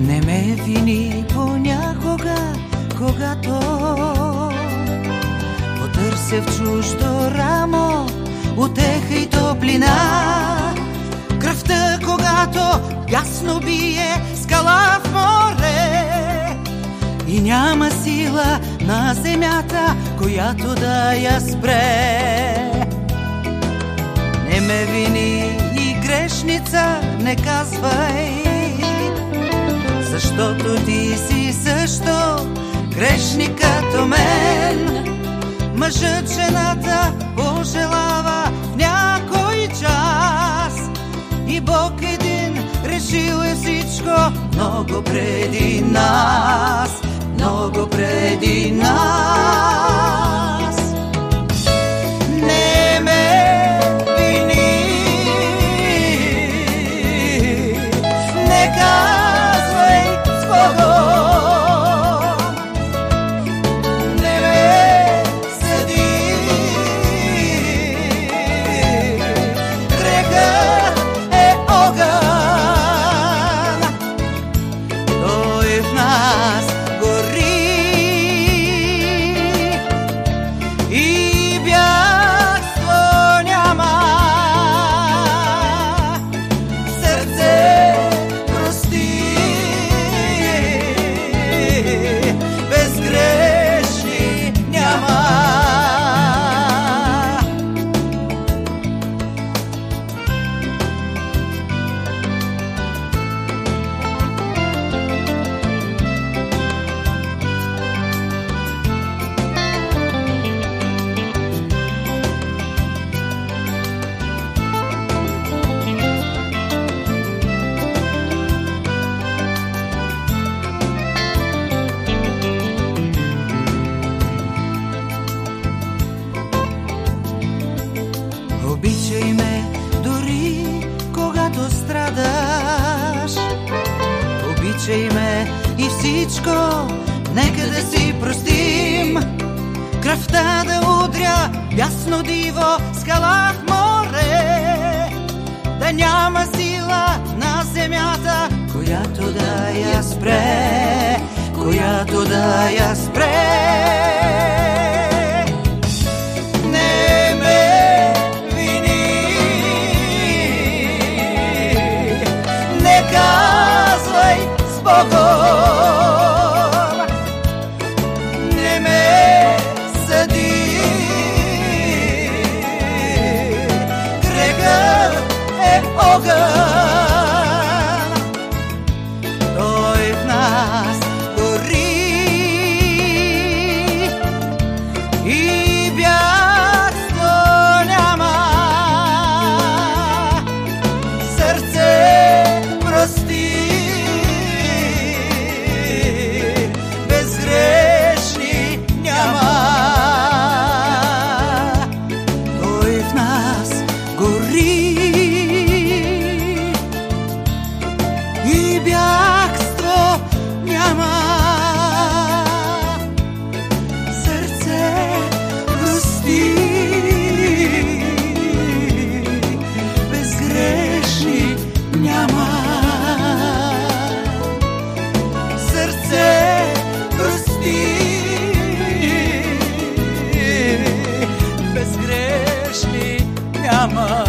Не ме вини понякога, когато потърся в чуждо рамо утеха и топлина. Кръвта, когато ясно бие скала в море и няма сила на земята, която да я спре. Не ме вини и грешница, не казвай, защото ти си също грешник като мен. Мъжът жената пожелава в някой час и Бог един решил е всичко много преди нас, много преди нас. nada. Обичай ме дори когато страдаш. Обичай ме и всичко, нека да си простим. Кръвта да удря ясно диво, скала в море. Да няма сила на земята, която да я спре, която да я спре. Walker. сърце прости. Безгрешни няма.